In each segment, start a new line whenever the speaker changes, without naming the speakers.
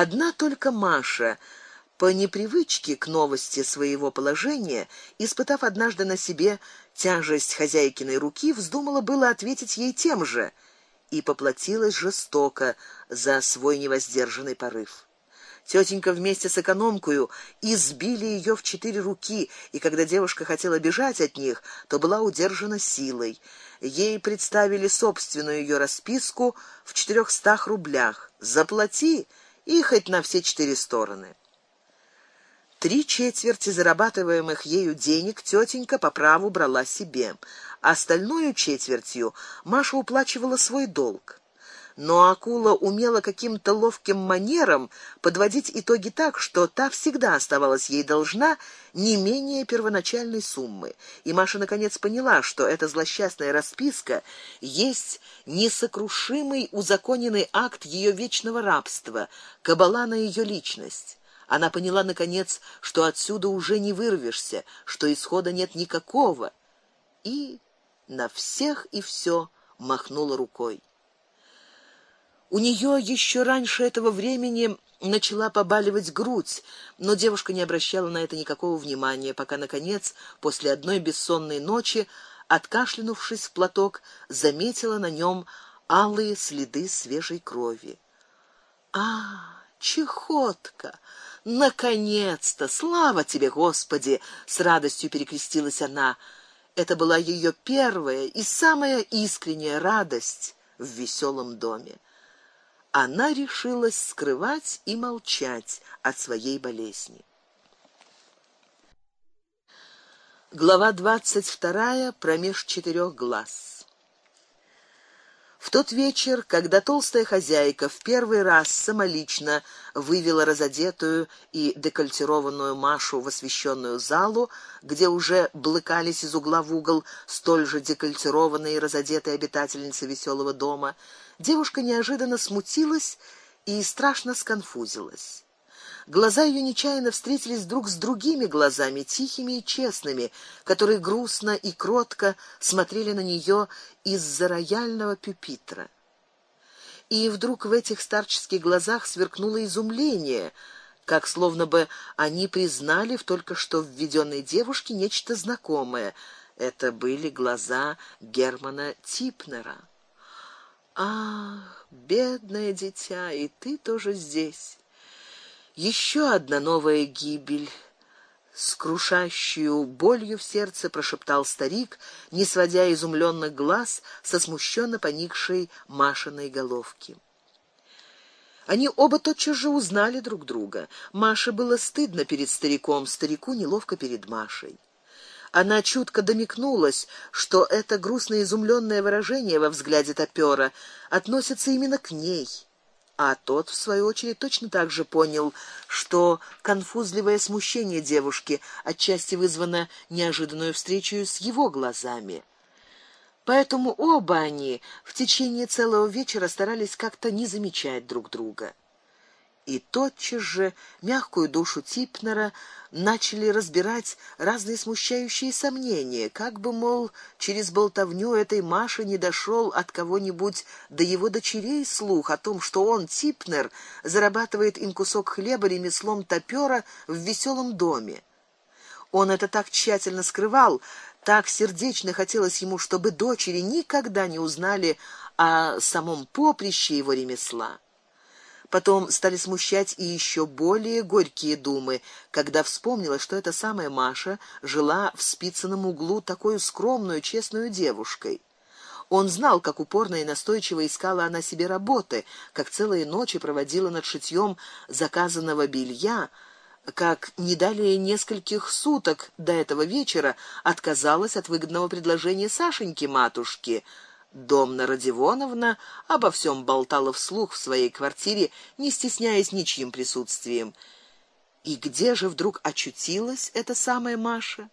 Одна только Маша по непривычке к новости своего положения, испытав однажды на себе тяжесть хозяйкиной руки, вздумала было ответить ей тем же и поплатилась жестоко за свой невоздержанный порыв. Тетенька вместе с экономкою избили ее в четыре руки, и когда девушка хотела бежать от них, то была удержана силой. Ей представили собственную ее расписку в четырехстах рублях. Заплати и хоть на все четыре стороны. Три четверти зарабатываемых ею денег тетенька по праву брала себе, а остальную четвертью Маша уплачивала свой долг но акула умела каким-то ловким манером подводить итоги так, что та всегда оставалась ей должна не менее первоначальной суммы. И Маша наконец поняла, что эта злосчастная расписка есть несокрушимый узаконенный акт ее вечного рабства, кабала на ее личность. Она поняла наконец, что отсюда уже не вырвешься, что исхода нет никакого. И на всех и все махнула рукой. У нее еще раньше этого времени начала побаливать грудь, но девушка не обращала на это никакого внимания, пока наконец, после одной бессонной ночи, откашлянувшись в платок, заметила на нем алые следы свежей крови. А, чехотка! Наконец-то, слава тебе, Господи, с радостью перекрестилась она. Это была ее первая и самая искренняя радость в веселом доме она решилась скрывать и молчать от своей болезни. Глава двадцать вторая промеж четырех глаз. В тот вечер, когда толстая хозяйка в первый раз самолично вывела разодетую и декольтированную Машу в освещенную залу, где уже блыкались из угла в угол столь же декольтированные и разодетые обитательницы веселого дома, девушка неожиданно смутилась и страшно сконфузилась. Глаза ее нечаянно встретились друг с другими глазами, тихими и честными, которые грустно и кротко смотрели на нее из-за рояльного пюпитра. И вдруг в этих старческих глазах сверкнуло изумление, как словно бы они признали в только что введенной девушке нечто знакомое. Это были глаза Германа Типнера. Ах, бедное дитя, и ты тоже здесь. Еще одна новая гибель. С крушащей болью в сердце прошептал старик, не сводя изумленных глаз со смущенно поникшей Машиной головки. Они оба тотчас же узнали друг друга. Маше было стыдно перед стариком, старику неловко перед Машей. Она чутко домикнулась, что это грустное изумленное выражение во взгляде топера относится именно к ней. А тот в свою очередь точно так же понял, что конфузливое смущение девушки отчасти вызвано неожиданной встречей с его глазами. Поэтому оба они в течение целого вечера старались как-то не замечать друг друга и тотчас же мягкую душу Типнера начали разбирать разные смущающие сомнения, как бы мол через болтовню этой Маши не дошел от кого-нибудь до его дочерей слух о том, что он Типнер зарабатывает им кусок хлеба ремеслом топера в веселом доме. Он это так тщательно скрывал, так сердечно хотелось ему, чтобы дочери никогда не узнали о самом поприще его ремесла. Потом стали смущать и еще более горькие думы, когда вспомнила, что эта самая Маша жила в спицыном углу такой скромной, честной девушкой. Он знал, как упорно и настойчиво искала она себе работы, как целые ночи проводила над шитьем заказанного белья, как не далее нескольких суток до этого вечера отказалась от выгодного предложения Сашеньки матушки — Домна Родионовна обо всем болтала вслух в своей квартире, не стесняясь ничьим присутствием. И где же вдруг очутилась эта самая Маша?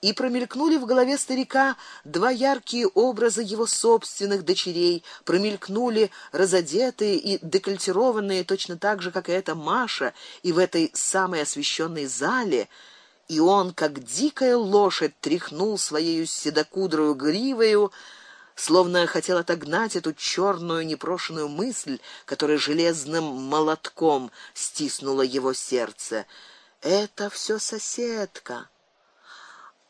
И промелькнули в голове старика два яркие образа его собственных дочерей, промелькнули разодетые и декольтированные точно так же, как и эта Маша, и в этой самой освещенной зале и он, как дикая лошадь, тряхнул своей седокудрою гривою, словно хотел отогнать эту черную непрошенную мысль, которая железным молотком стиснула его сердце. Это все соседка.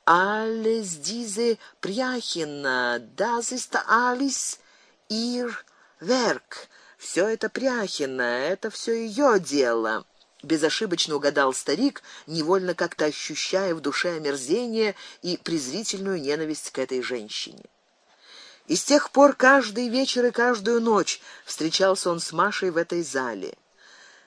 Alles diese Пряхина, das ist alles ihr Werk. Все это Пряхина, это все ее дело безошибочно угадал старик, невольно как-то ощущая в душе омерзение и презрительную ненависть к этой женщине. И с тех пор каждый вечер и каждую ночь встречался он с Машей в этой зале.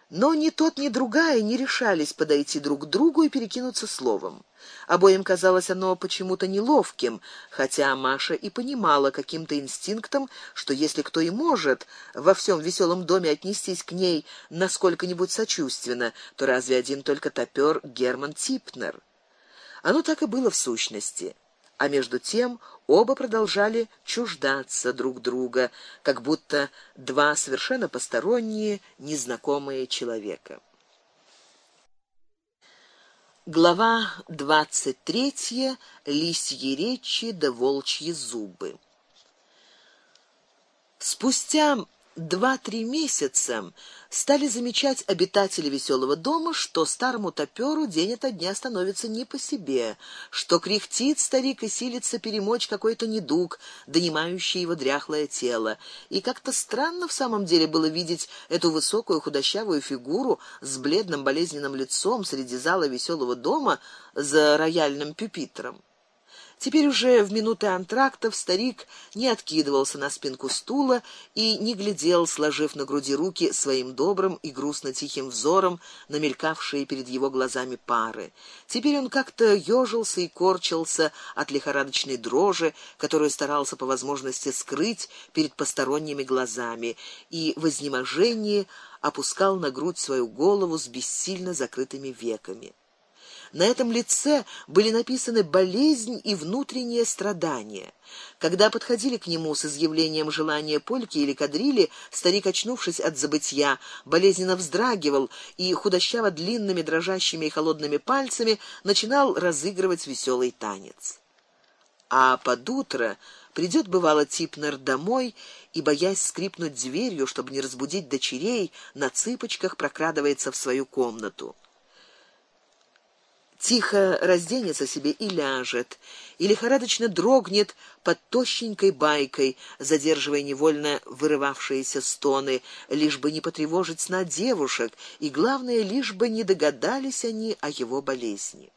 Но ни тот, ни другая не решались подойти друг к другу и перекинуться словом. Обоим казалось оно почему-то неловким, хотя Маша и понимала каким-то инстинктом, что если кто и может во всем веселом доме отнестись к ней насколько-нибудь сочувственно, то разве один только топер Герман Типнер? Оно так и было в сущности а между тем оба продолжали чуждаться друг друга, как будто два совершенно посторонние, незнакомые человека. Глава двадцать третья. Лисьи речи да волчьи зубы. Спустя два-три месяца стали замечать обитатели веселого дома, что старому топеру день ото дня становится не по себе, что кряхтит старик и силится перемочь какой-то недуг, донимающий его дряхлое тело. И как-то странно в самом деле было видеть эту высокую худощавую фигуру с бледным болезненным лицом среди зала веселого дома за рояльным пюпитром. Теперь уже в минуты антрактов старик не откидывался на спинку стула и не глядел, сложив на груди руки своим добрым и грустно тихим взором на мелькавшие перед его глазами пары. Теперь он как-то ёжился и корчился от лихорадочной дрожи, которую старался по возможности скрыть перед посторонними глазами, и в изнеможении опускал на грудь свою голову с бессильно закрытыми веками. На этом лице были написаны болезнь и внутреннее страдание. Когда подходили к нему с изъявлением желания польки или кадрили, старик, очнувшись от забытья, болезненно вздрагивал и худощаво длинными дрожащими и холодными пальцами начинал разыгрывать веселый танец. А под утро придет бывало Типнер домой и, боясь скрипнуть дверью, чтобы не разбудить дочерей, на цыпочках прокрадывается в свою комнату тихо разденется себе и ляжет, или лихорадочно дрогнет под тощенькой байкой, задерживая невольно вырывавшиеся стоны, лишь бы не потревожить сна девушек, и главное, лишь бы не догадались они о его болезни.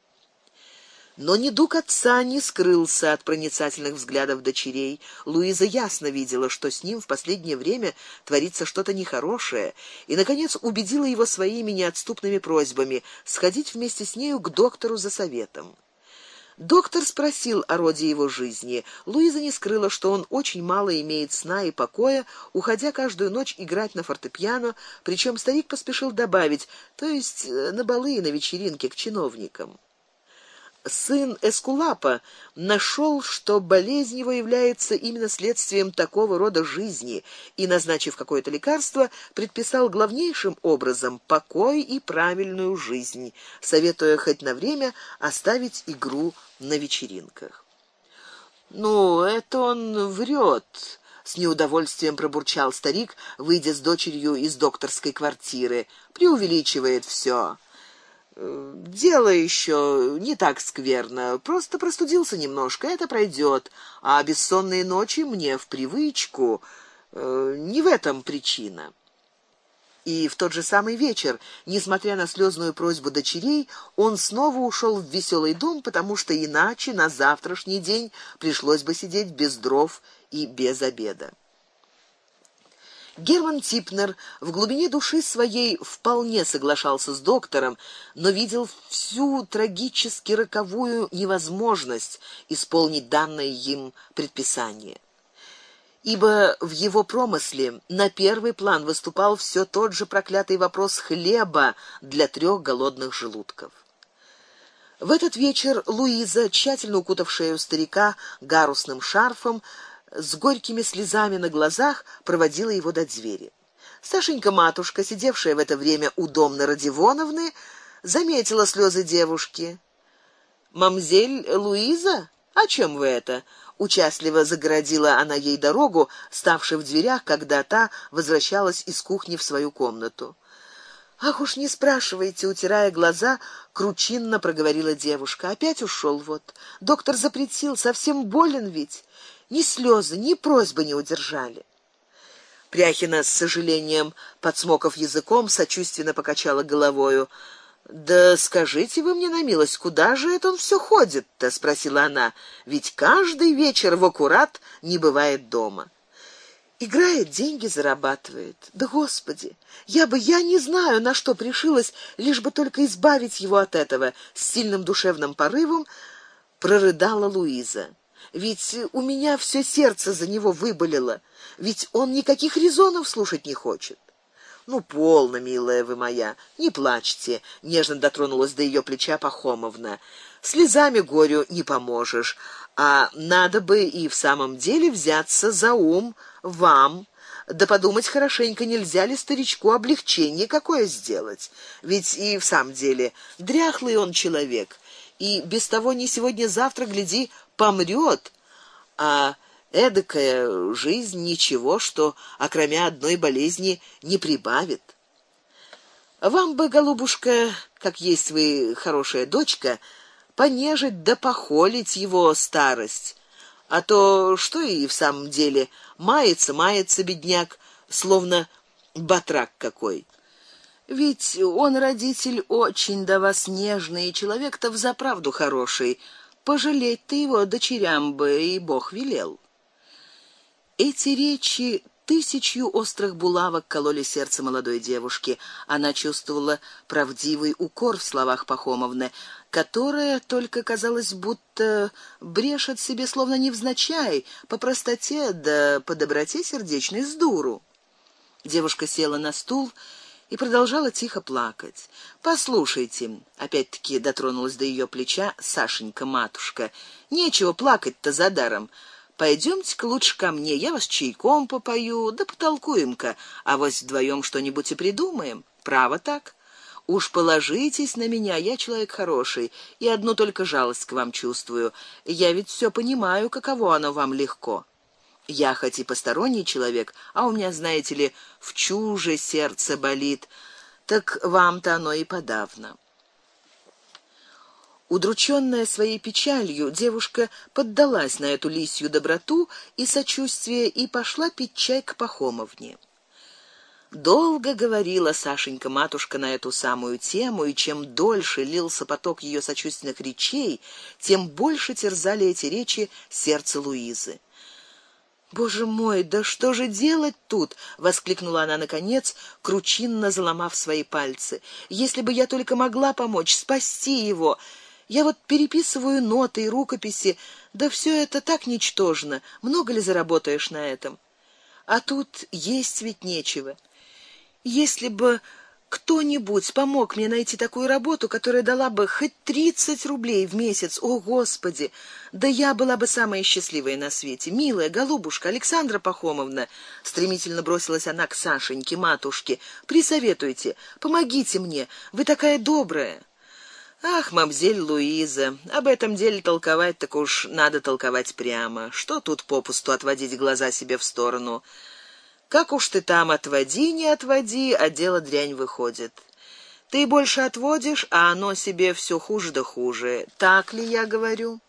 Но ни дух отца не скрылся от проницательных взглядов дочерей. Луиза ясно видела, что с ним в последнее время творится что-то нехорошее, и наконец убедила его своими неотступными просьбами сходить вместе с нею к доктору за советом. Доктор спросил о роде его жизни. Луиза не скрыла, что он очень мало имеет сна и покоя, уходя каждую ночь играть на фортепиано, причем старик поспешил добавить, то есть э, на балы и на вечеринки к чиновникам сын Эскулапа нашел, что болезнь его является именно следствием такого рода жизни, и назначив какое-то лекарство, предписал главнейшим образом покой и правильную жизнь, советуя хоть на время оставить игру на вечеринках. Ну, это он врет, с неудовольствием пробурчал старик, выйдя с дочерью из докторской квартиры. Преувеличивает все. Дело еще не так скверно, просто простудился немножко, это пройдет, а бессонные ночи мне в привычку. Э, не в этом причина. И в тот же самый вечер, несмотря на слезную просьбу дочерей, он снова ушел в веселый дом, потому что иначе на завтрашний день пришлось бы сидеть без дров и без обеда. Герман Типнер в глубине души своей вполне соглашался с доктором, но видел всю трагически роковую невозможность исполнить данное им предписание. Ибо в его промысле на первый план выступал все тот же проклятый вопрос хлеба для трех голодных желудков. В этот вечер Луиза, тщательно укутавшая у старика гарусным шарфом, с горькими слезами на глазах проводила его до двери. Сашенька матушка, сидевшая в это время у домны Родионовны, заметила слезы девушки. Мамзель Луиза, о чем вы это? Участливо загородила она ей дорогу, ставшей в дверях, когда та возвращалась из кухни в свою комнату. Ах уж не спрашивайте, утирая глаза, кручинно проговорила девушка. Опять ушел вот. Доктор запретил, совсем болен ведь. Ни слезы, ни просьбы не удержали. Пряхина с сожалением, подсмоков языком, сочувственно покачала головою. Да скажите вы мне на милость, куда же это он все ходит-то, спросила она. Ведь каждый вечер в аккурат не бывает дома. Играет, деньги зарабатывает. Да господи, я бы я не знаю, на что пришилась, лишь бы только избавить его от этого. С сильным душевным порывом прорыдала Луиза. Ведь у меня все сердце за него выболело, ведь он никаких резонов слушать не хочет. Ну полно, милая вы моя, не плачьте, нежно дотронулась до ее плеча Пахомовна. Слезами горю не поможешь, а надо бы и в самом деле взяться за ум вам. Да подумать хорошенько, нельзя ли старичку облегчение какое сделать? Ведь и в самом деле дряхлый он человек, и без того не сегодня-завтра гляди помрет, а эдакая жизнь ничего, что окромя одной болезни не прибавит. Вам бы, голубушка, как есть вы хорошая дочка, понежить да похолить его старость. А то что и в самом деле мается, мается бедняк, словно батрак какой. Ведь он родитель очень до вас нежный, и человек-то взаправду хороший. Пожалеть-то его дочерям бы и Бог велел. Эти речи тысячью острых булавок кололи сердце молодой девушки. Она чувствовала правдивый укор в словах Пахомовны, которая только казалось, будто брешет себе словно невзначай, по простоте да по доброте сердечной с дуру. Девушка села на стул и продолжала тихо плакать. Послушайте, опять-таки дотронулась до ее плеча Сашенька матушка. Нечего плакать-то за даром. Пойдёмте-ка лучше ко мне, я вас чайком попою, да потолкуем-ка, а вот вдвоем что-нибудь и придумаем. Право так? Уж положитесь на меня, я человек хороший, и одну только жалость к вам чувствую. Я ведь все понимаю, каково оно вам легко. Я хоть и посторонний человек, а у меня, знаете ли, в чуже сердце болит. Так вам-то оно и подавно. Удрученная своей печалью, девушка поддалась на эту лисью доброту и сочувствие и пошла пить чай к Пахомовне. Долго говорила Сашенька матушка на эту самую тему, и чем дольше лился поток ее сочувственных речей, тем больше терзали эти речи сердце Луизы. Боже мой, да что же делать тут? воскликнула она наконец, кручинно заломав свои пальцы. Если бы я только могла помочь спасти его, я вот переписываю ноты и рукописи, да все это так ничтожно. Много ли заработаешь на этом? А тут есть ведь нечего. Если бы кто-нибудь помог мне найти такую работу, которая дала бы хоть тридцать рублей в месяц. О, господи! Да я была бы самая счастливая на свете. Милая голубушка Александра Пахомовна, стремительно бросилась она к Сашеньке, матушке. Присоветуйте, помогите мне. Вы такая добрая. Ах, мамзель Луиза, об этом деле толковать так уж надо толковать прямо. Что тут попусту отводить глаза себе в сторону? Как уж ты там отводи, не отводи, а дело дрянь выходит. Ты больше отводишь, а оно себе все хуже да хуже. Так ли я говорю?